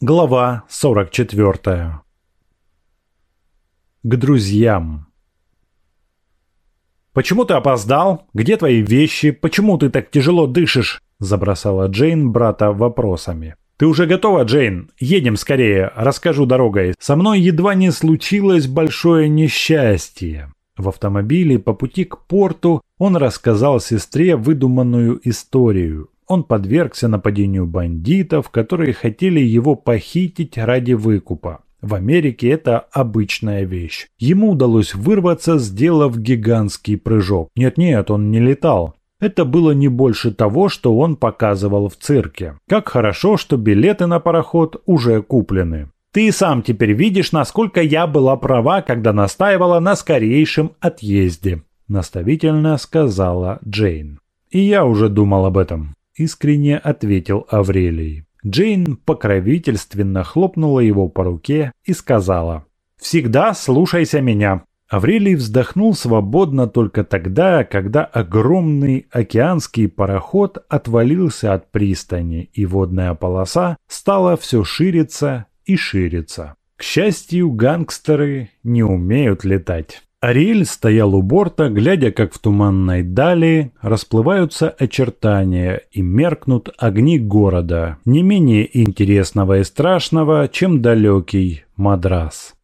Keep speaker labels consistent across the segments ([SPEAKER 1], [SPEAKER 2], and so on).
[SPEAKER 1] Глава 44. К друзьям. «Почему ты опоздал? Где твои вещи? Почему ты так тяжело дышишь?» – забросала Джейн брата вопросами. «Ты уже готова, Джейн? Едем скорее, расскажу дорогой. Со мной едва не случилось большое несчастье». В автомобиле по пути к порту он рассказал сестре выдуманную историю. Он подвергся нападению бандитов, которые хотели его похитить ради выкупа. В Америке это обычная вещь. Ему удалось вырваться, сделав гигантский прыжок. Нет-нет, он не летал. Это было не больше того, что он показывал в цирке. Как хорошо, что билеты на пароход уже куплены. Ты сам теперь видишь, насколько я была права, когда настаивала на скорейшем отъезде, наставительно сказала Джейн. И я уже думал об этом, искренне ответил Аврелий. Джейн покровительственно хлопнула его по руке и сказала «Всегда слушайся меня». Аврелий вздохнул свободно только тогда, когда огромный океанский пароход отвалился от пристани, и водная полоса стала все шириться и шириться. К счастью, гангстеры не умеют летать. Ариэль стоял у борта, глядя, как в туманной дали расплываются очертания и меркнут огни города, не менее интересного и страшного, чем далекий Мадрас.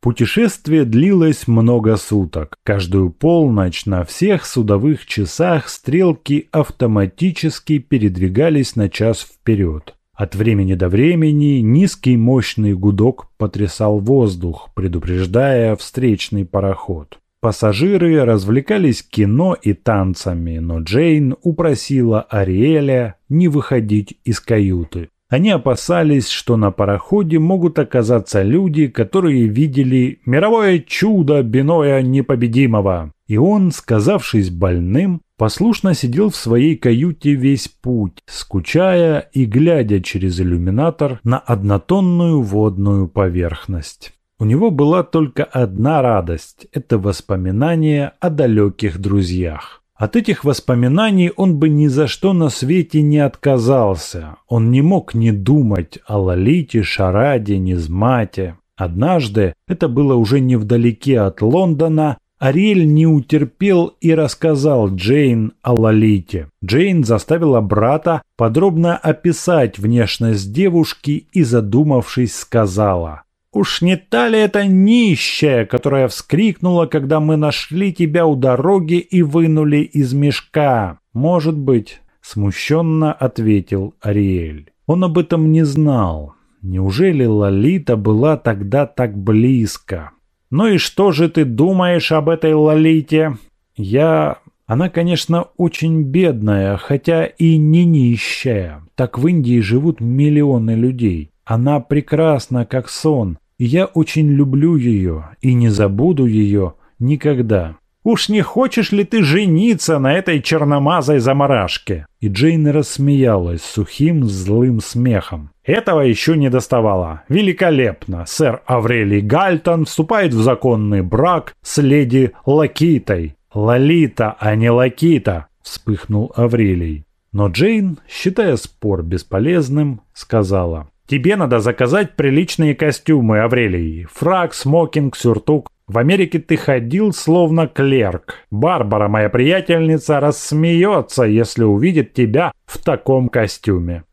[SPEAKER 1] Путешествие длилось много суток. Каждую полночь на всех судовых часах стрелки автоматически передвигались на час вперед. От времени до времени низкий мощный гудок потрясал воздух, предупреждая встречный пароход. Пассажиры развлекались кино и танцами, но Джейн упросила Ариэля не выходить из каюты. Они опасались, что на пароходе могут оказаться люди, которые видели мировое чудо Биноя Непобедимого. И он, сказавшись больным, послушно сидел в своей каюте весь путь, скучая и глядя через иллюминатор на однотонную водную поверхность. У него была только одна радость – это воспоминание о далеких друзьях. От этих воспоминаний он бы ни за что на свете не отказался. Он не мог не думать о Лолите, Шараде, Низмате. Однажды, это было уже невдалеке от Лондона, Ариэль не утерпел и рассказал Джейн о Лолите. Джейн заставила брата подробно описать внешность девушки и, задумавшись, сказала «Уж не та ли это нищая, которая вскрикнула, когда мы нашли тебя у дороги и вынули из мешка?» «Может быть», — смущенно ответил Ариэль. Он об этом не знал. Неужели Лолита была тогда так близко? «Ну и что же ты думаешь об этой Лолите?» «Я...» Она, конечно, очень бедная, хотя и не нищая. Так в Индии живут миллионы людей. Она прекрасна, как сон, и я очень люблю ее и не забуду ее никогда. Уж не хочешь ли ты жениться на этой черномазой заморашке?» И Джейн рассмеялась сухим злым смехом. Этого еще не доставало. Великолепно. Сэр Аврелий Гальтон вступает в законный брак с леди Лакитой. Лолита, а не Лакита, вспыхнул Аврелий. Но Джейн, считая спор бесполезным, сказала. Тебе надо заказать приличные костюмы, Аврелий. Фрак, смокинг, сюртук. В Америке ты ходил словно клерк. Барбара, моя приятельница, рассмеется, если увидит тебя в таком костюме.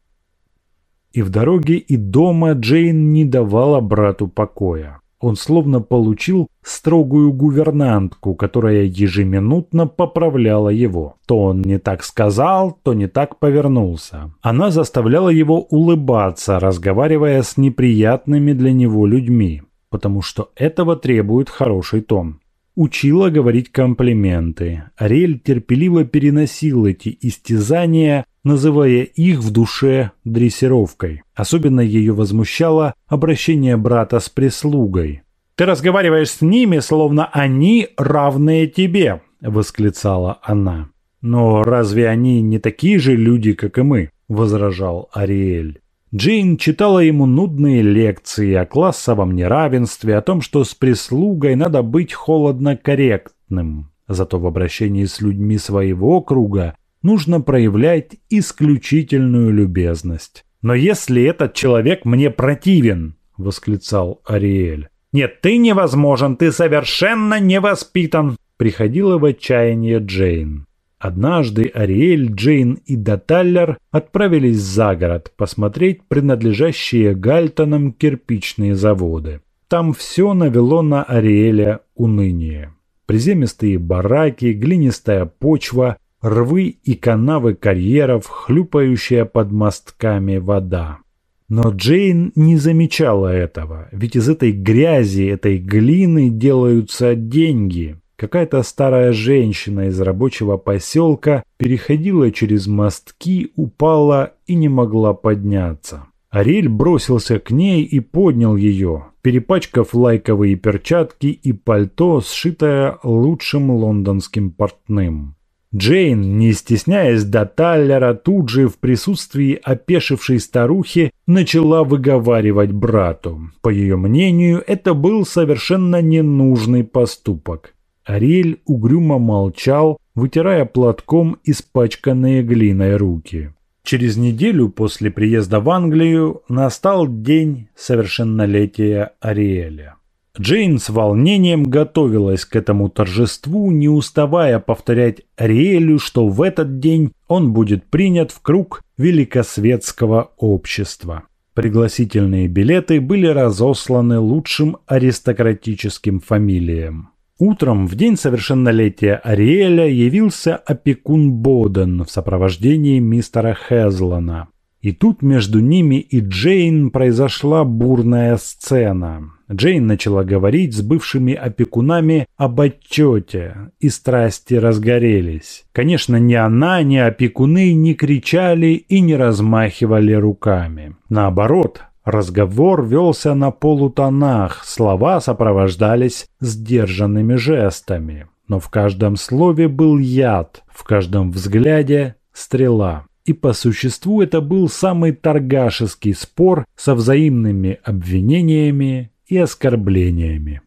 [SPEAKER 1] И в дороге, и дома Джейн не давала брату покоя. Он словно получил строгую гувернантку, которая ежеминутно поправляла его. То он не так сказал, то не так повернулся. Она заставляла его улыбаться, разговаривая с неприятными для него людьми потому что этого требует хороший тон. Учила говорить комплименты. Ариэль терпеливо переносил эти истязания, называя их в душе дрессировкой. Особенно ее возмущало обращение брата с прислугой. «Ты разговариваешь с ними, словно они равные тебе», – восклицала она. «Но разве они не такие же люди, как и мы?» – возражал Ариэль. Джейн читала ему нудные лекции о классовом неравенстве, о том, что с прислугой надо быть холодно корректным. Зато в обращении с людьми своего круга нужно проявлять исключительную любезность. «Но если этот человек мне противен», — восклицал Ариэль. «Нет, ты невозможен, ты совершенно невоспитан», — приходила в отчаяние Джейн. Однажды Ариэль, Джейн и Даталлер отправились за город посмотреть принадлежащие Гальтонам кирпичные заводы. Там все навело на Ариэля уныние. Приземистые бараки, глинистая почва, рвы и канавы карьеров, хлюпающая под мостками вода. Но Джейн не замечала этого, ведь из этой грязи, этой глины делаются деньги. Какая-то старая женщина из рабочего поселка переходила через мостки, упала и не могла подняться. Ариэль бросился к ней и поднял ее, перепачкав лайковые перчатки и пальто, сшитое лучшим лондонским портным. Джейн, не стесняясь до Таллера, тут же в присутствии опешившей старухи начала выговаривать брату. По ее мнению, это был совершенно ненужный поступок. Ариэль угрюмо молчал, вытирая платком испачканные глиной руки. Через неделю после приезда в Англию настал день совершеннолетия Ариэля. Джейн с волнением готовилась к этому торжеству, не уставая повторять Ариэлю, что в этот день он будет принят в круг великосветского общества. Пригласительные билеты были разосланы лучшим аристократическим фамилиям. Утром, в день совершеннолетия Ариэля, явился опекун Боден в сопровождении мистера Хезлона. И тут между ними и Джейн произошла бурная сцена. Джейн начала говорить с бывшими опекунами об отчете, и страсти разгорелись. Конечно, ни она, ни опекуны не кричали и не размахивали руками. Наоборот, Разговор велся на полутонах, слова сопровождались сдержанными жестами. Но в каждом слове был яд, в каждом взгляде стрела. И по существу это был самый торгашеский спор со взаимными обвинениями и оскорблениями.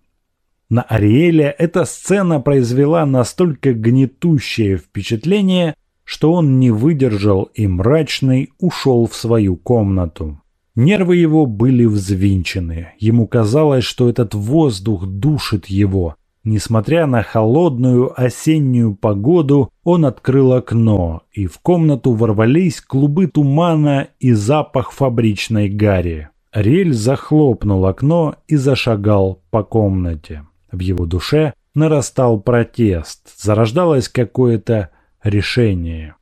[SPEAKER 1] На Ариэля эта сцена произвела настолько гнетущее впечатление, что он не выдержал и мрачный ушел в свою комнату. Нервы его были взвинчены. Ему казалось, что этот воздух душит его. Несмотря на холодную осеннюю погоду, он открыл окно, и в комнату ворвались клубы тумана и запах фабричной гари. Рель захлопнул окно и зашагал по комнате. В его душе нарастал протест, зарождалось какое-то решение.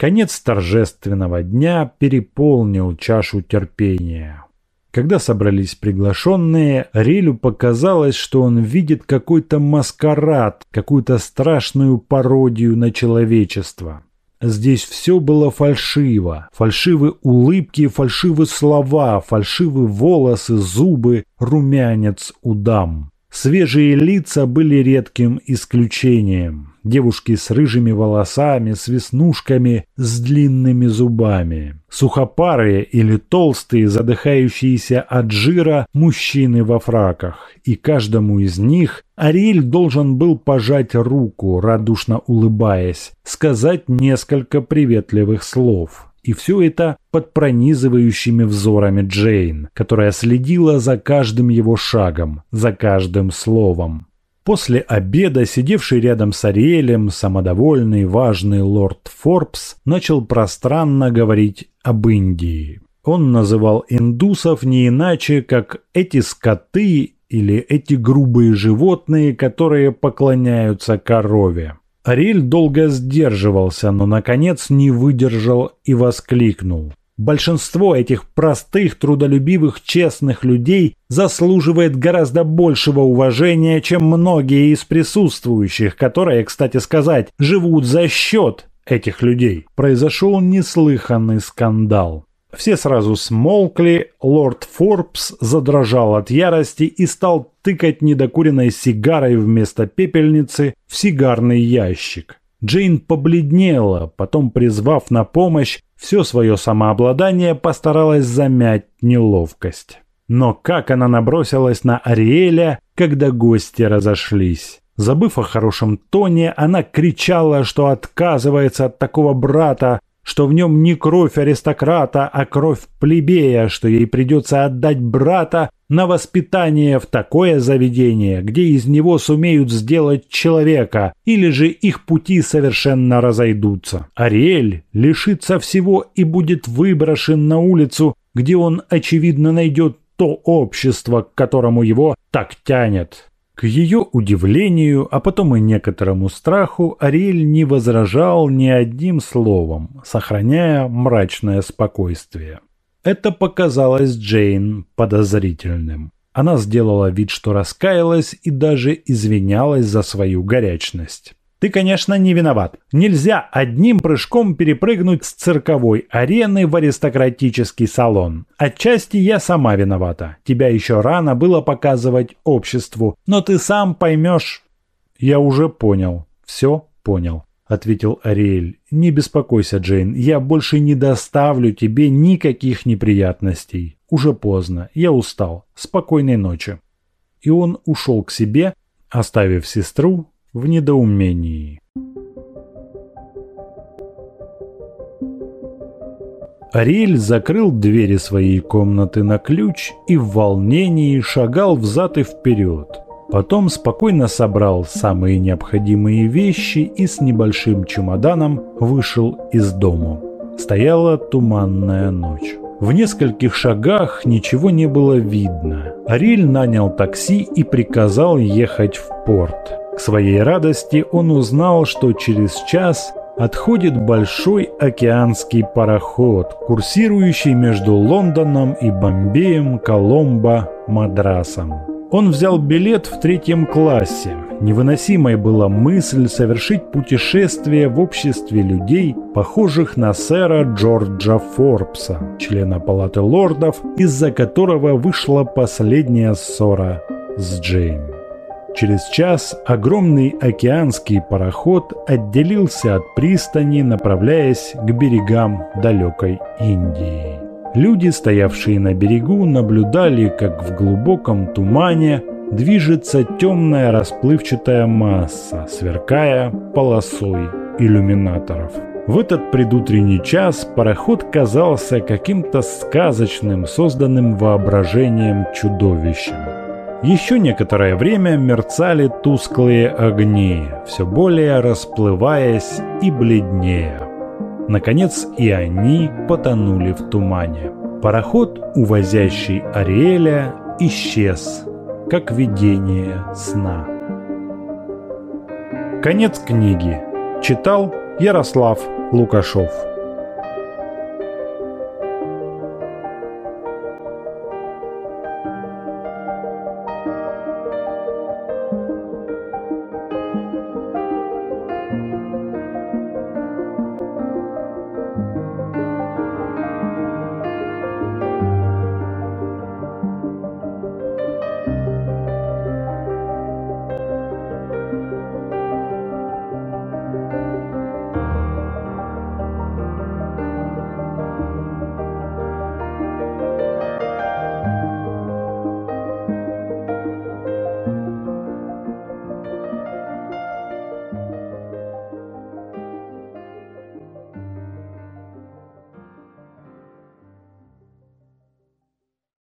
[SPEAKER 1] Конец торжественного дня переполнил чашу терпения. Когда собрались приглашенные, Рилю показалось, что он видит какой-то маскарад, какую-то страшную пародию на человечество. Здесь все было фальшиво. Фальшивы улыбки, фальшивы слова, фальшивы волосы, зубы, румянец у дам. Свежие лица были редким исключением. Девушки с рыжими волосами, с веснушками, с длинными зубами. Сухопарые или толстые, задыхающиеся от жира мужчины во фраках. И каждому из них Ариэль должен был пожать руку, радушно улыбаясь, сказать несколько приветливых слов. И все это под пронизывающими взорами Джейн, которая следила за каждым его шагом, за каждым словом. После обеда сидевший рядом с Ариэлем самодовольный важный лорд Форбс начал пространно говорить об Индии. Он называл индусов не иначе, как эти скоты или эти грубые животные, которые поклоняются корове. Ариэль долго сдерживался, но наконец не выдержал и воскликнул. Большинство этих простых, трудолюбивых, честных людей заслуживает гораздо большего уважения, чем многие из присутствующих, которые, кстати сказать, живут за счет этих людей. Произошел неслыханный скандал. Все сразу смолкли, лорд Форбс задрожал от ярости и стал тыкать недокуренной сигарой вместо пепельницы в сигарный ящик. Джейн побледнела, потом, призвав на помощь все свое самообладание, постаралась замять неловкость. Но как она набросилась на Ариэля, когда гости разошлись. Забыв о хорошем тоне, она кричала, что отказывается от такого брата, что в нем не кровь аристократа, а кровь плебея, что ей придется отдать брата на воспитание в такое заведение, где из него сумеют сделать человека, или же их пути совершенно разойдутся. Ариэль лишится всего и будет выброшен на улицу, где он, очевидно, найдет то общество, к которому его так тянет. К ее удивлению, а потом и некоторому страху, Ариэль не возражал ни одним словом, сохраняя мрачное спокойствие. Это показалось Джейн подозрительным. Она сделала вид, что раскаялась и даже извинялась за свою горячность. Ты, конечно, не виноват. Нельзя одним прыжком перепрыгнуть с цирковой арены в аристократический салон. Отчасти я сама виновата. Тебя еще рано было показывать обществу, но ты сам поймешь. Я уже понял. Все понял. — ответил Ариэль. «Не беспокойся, Джейн, я больше не доставлю тебе никаких неприятностей. Уже поздно, я устал. Спокойной ночи». И он ушел к себе, оставив сестру в недоумении. Ариэль закрыл двери своей комнаты на ключ и в волнении шагал взад и вперед. Потом спокойно собрал самые необходимые вещи и с небольшим чемоданом вышел из дому. Стояла туманная ночь. В нескольких шагах ничего не было видно. Ариль нанял такси и приказал ехать в порт. К своей радости он узнал, что через час отходит большой океанский пароход, курсирующий между Лондоном и Бомбеем, Коломбо, Мадрасом. Он взял билет в третьем классе. Невыносимой была мысль совершить путешествие в обществе людей, похожих на сэра Джорджа Форбса, члена Палаты лордов, из-за которого вышла последняя ссора с Джейн. Через час огромный океанский пароход отделился от пристани, направляясь к берегам далекой Индии. Люди, стоявшие на берегу, наблюдали, как в глубоком тумане движется темная расплывчатая масса, сверкая полосой иллюминаторов. В этот предутренний час пароход казался каким-то сказочным, созданным воображением чудовищем. Еще некоторое время мерцали тусклые огни, все более расплываясь и бледнее. Наконец и они потонули в тумане. Пароход, увозящий Ариэля, исчез, как видение сна. Конец книги. Читал Ярослав Лукашов.